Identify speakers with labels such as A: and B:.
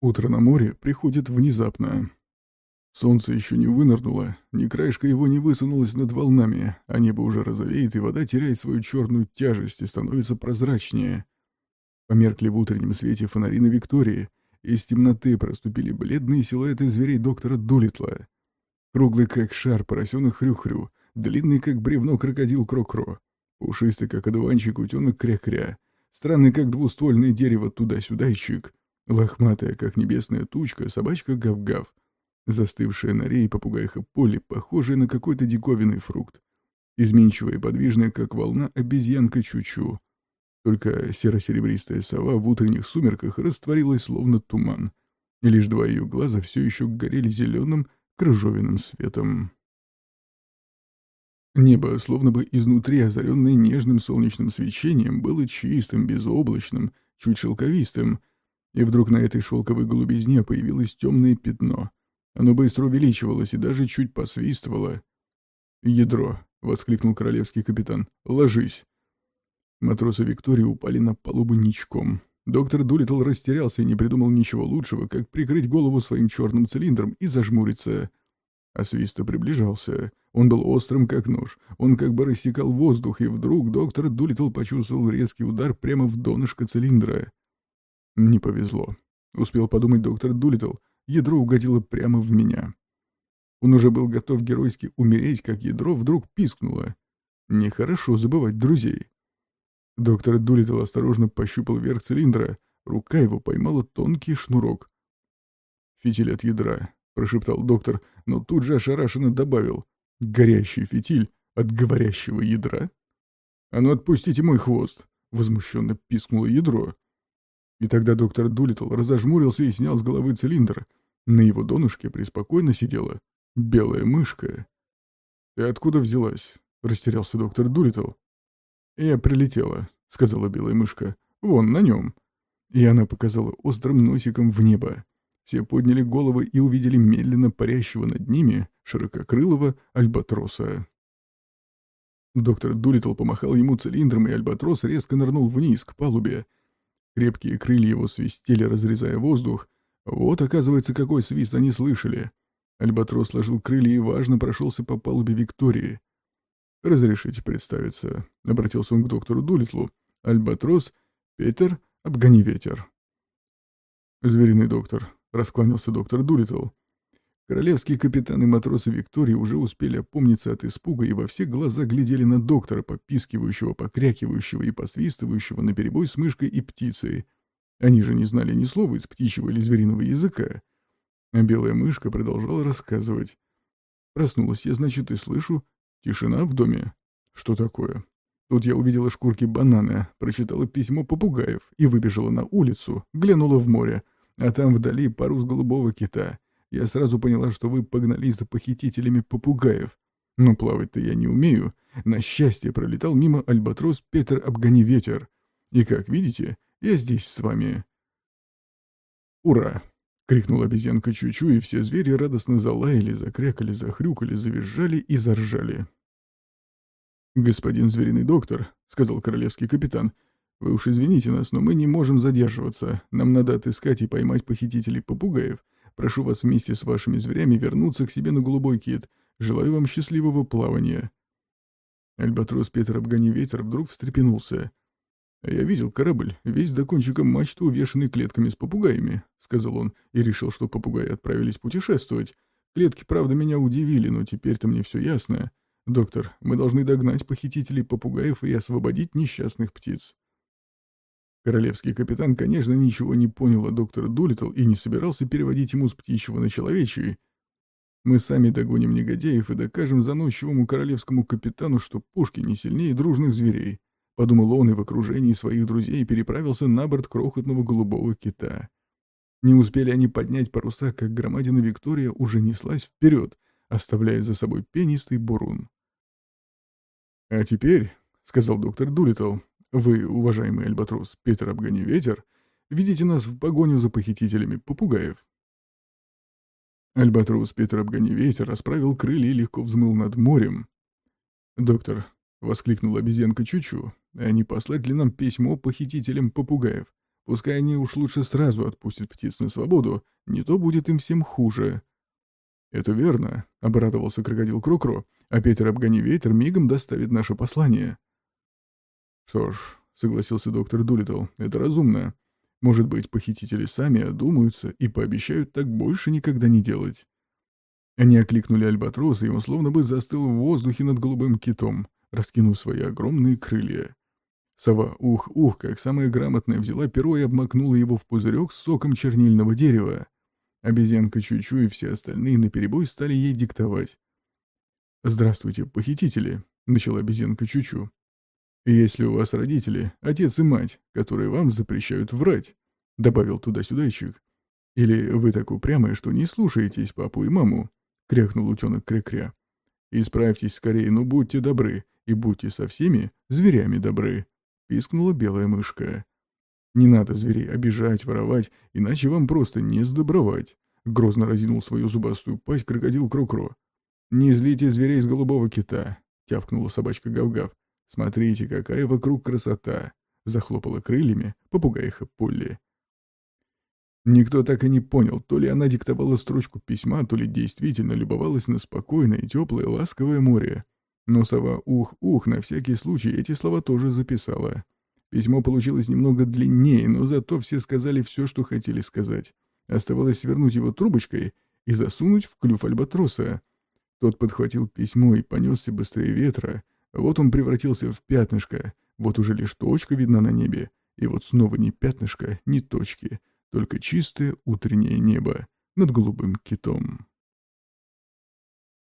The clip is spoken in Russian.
A: Утро на море приходит внезапно. Солнце еще не вынырнуло, ни краешка его не высунулось над волнами, а небо уже розовеет, и вода теряет свою черную тяжесть и становится прозрачнее. Померкли в утреннем свете фонари на Виктории, из темноты проступили бледные силуэты зверей доктора Дулитла. Круглый, как шар, поросенок хрю-хрю, длинный, как бревно крокодил Кро-Кро, пушистый, как одуванчик утенок Кря-Кря, странный, как двуствольное дерево туда-сюдайчик, лохматая, как небесная тучка, собачка Гав-Гав, застывшая на рее попугайха Полли, похожая на какой-то диковинный фрукт, изменчивая и подвижная, как волна, обезьянка Чучу. Только серо-серебристая сова в утренних сумерках растворилась словно туман, и лишь два ее глаза все еще горели зеленым, крыжовенным светом. Небо, словно бы изнутри озаренное нежным солнечным свечением, было чистым, безоблачным, чуть шелковистым, и вдруг на этой шелковой голубизне появилось темное пятно. Оно быстро увеличивалось и даже чуть посвистывало. «Ядро!» — воскликнул королевский капитан. «Ложись!» Матросы Виктории упали на палубу ничком. Доктор Дулитл растерялся и не придумал ничего лучшего, как прикрыть голову своим черным цилиндром и зажмуриться. А свиста приближался. Он был острым, как нож. Он как бы рассекал воздух, и вдруг доктор Дулитл почувствовал резкий удар прямо в донышко цилиндра. Не повезло. Успел подумать доктор Дулитл. Ядро угодило прямо в меня. Он уже был готов геройски умереть, как ядро вдруг пискнуло. Нехорошо забывать друзей. Доктор Дулитл осторожно пощупал верх цилиндра. Рука его поймала тонкий шнурок. «Фитиль от ядра», — прошептал доктор, но тут же ошарашенно добавил. «Горящий фитиль от говорящего ядра?» «А ну отпустите мой хвост!» — возмущенно пискнуло ядро. И тогда доктор Дулитл разожмурился и снял с головы цилиндр. На его донышке преспокойно сидела белая мышка. «Ты откуда взялась?» — растерялся доктор Дулитл. «Я прилетела», — сказала белая мышка. «Вон, на нем». И она показала острым носиком в небо. Все подняли головы и увидели медленно парящего над ними ширококрылого альбатроса. Доктор Дулитл помахал ему цилиндром, и альбатрос резко нырнул вниз, к палубе. Крепкие крылья его свистели, разрезая воздух. Вот, оказывается, какой свист они слышали. Альбатрос сложил крылья и важно прошелся по палубе Виктории. «Разрешите представиться», — обратился он к доктору Дулитлу. «Альбатрос, Петер, обгони ветер». «Звериный доктор», — раскланялся доктор Дулитл. Королевские капитаны и матросы Виктории уже успели опомниться от испуга и во все глаза глядели на доктора, попискивающего, покрякивающего и посвистывающего наперебой с мышкой и птицей. Они же не знали ни слова из птичьего или звериного языка. А белая мышка продолжала рассказывать. Проснулась я, значит, и слышу, Тишина в доме. Что такое? Тут я увидела шкурки банана, прочитала письмо попугаев и выбежала на улицу, глянула в море, а там вдали парус голубого кита. Я сразу поняла, что вы погнались за похитителями попугаев. Но плавать-то я не умею. На счастье пролетал мимо альбатрос Петр Обгони ветер. И, как видите, я здесь с вами. «Ура!» — крикнула обезьянка Чучу, и все звери радостно залаяли, закрякали, захрюкали, завизжали и заржали. «Господин звериный доктор», — сказал королевский капитан, — «вы уж извините нас, но мы не можем задерживаться. Нам надо отыскать и поймать похитителей попугаев. Прошу вас вместе с вашими зверями вернуться к себе на Голубой Кит. Желаю вам счастливого плавания». Альбатрос Петр Обгони Ветер вдруг встрепенулся. «Я видел корабль, весь до кончика мачты увешанный клетками с попугаями», — сказал он, и решил, что попугаи отправились путешествовать. Клетки, правда, меня удивили, но теперь-то мне все ясно. «Доктор, мы должны догнать похитителей попугаев и освободить несчастных птиц». Королевский капитан, конечно, ничего не понял о доктора Дулитл и не собирался переводить ему с птичьего на человечий. «Мы сами догоним негодяев и докажем заносчивому королевскому капитану, что пушки не сильнее дружных зверей», — подумал он и в окружении своих друзей переправился на борт крохотного голубого кита. Не успели они поднять паруса, как громадина Виктория уже неслась вперед, оставляя за собой пенистый бурун. «А теперь», — сказал доктор Дулитл, — «вы, уважаемый альбатрос Петр Обгони Ветер, видите нас в погоню за похитителями попугаев». Альбатрос Петр Обгони Ветер расправил крылья и легко взмыл над морем. «Доктор», — воскликнул обезьянка Чучу, — «а не послать ли нам письмо похитителям попугаев? Пускай они уж лучше сразу отпустят птиц на свободу, не то будет им всем хуже». «Это верно», — обрадовался крокодил Крокро, «а Петер Обгони Ветер мигом доставит наше послание». «Что ж», — согласился доктор Дулитл, — «это разумно. Может быть, похитители сами одумаются и пообещают так больше никогда не делать». Они окликнули Альбатроса, и он словно бы застыл в воздухе над голубым китом, раскинув свои огромные крылья. Сова ух-ух, как самая грамотная, взяла перо и обмакнула его в пузырек с соком чернильного дерева. Обезьянка Чучу и все остальные наперебой стали ей диктовать. «Здравствуйте, похитители», — начала обезьянка Чучу. «Если у вас родители, отец и мать, которые вам запрещают врать», — добавил туда-сюдайчик. «Или вы так упрямые, что не слушаетесь папу и маму, — крякнул утенок Кря-Кря. «Исправьтесь скорее, но будьте добры, и будьте со всеми зверями добры», — пискнула белая мышка. «Не надо зверей обижать, воровать, иначе вам просто не сдобровать», — грозно разинул свою зубастую пасть крокодил Крокро. «Не злите зверей с голубого кита», — тявкнула собачка Гав-Гав. «Смотрите, какая вокруг красота!» — захлопала крыльями попугайха Полли. Никто так и не понял, то ли она диктовала строчку письма, то ли действительно любовалась на спокойное, теплое, ласковое море. Но сова «ух-ух» на всякий случай эти слова тоже записала. Письмо получилось немного длиннее, но зато все сказали все, что хотели сказать. Оставалось свернуть его трубочкой и засунуть в клюв альбатроса. Тот подхватил письмо и понесся быстрее ветра. Вот он превратился в пятнышко, вот уже лишь точка видна на небе, и вот снова ни пятнышка, ни точки — только чистое утреннее небо над голубым китом.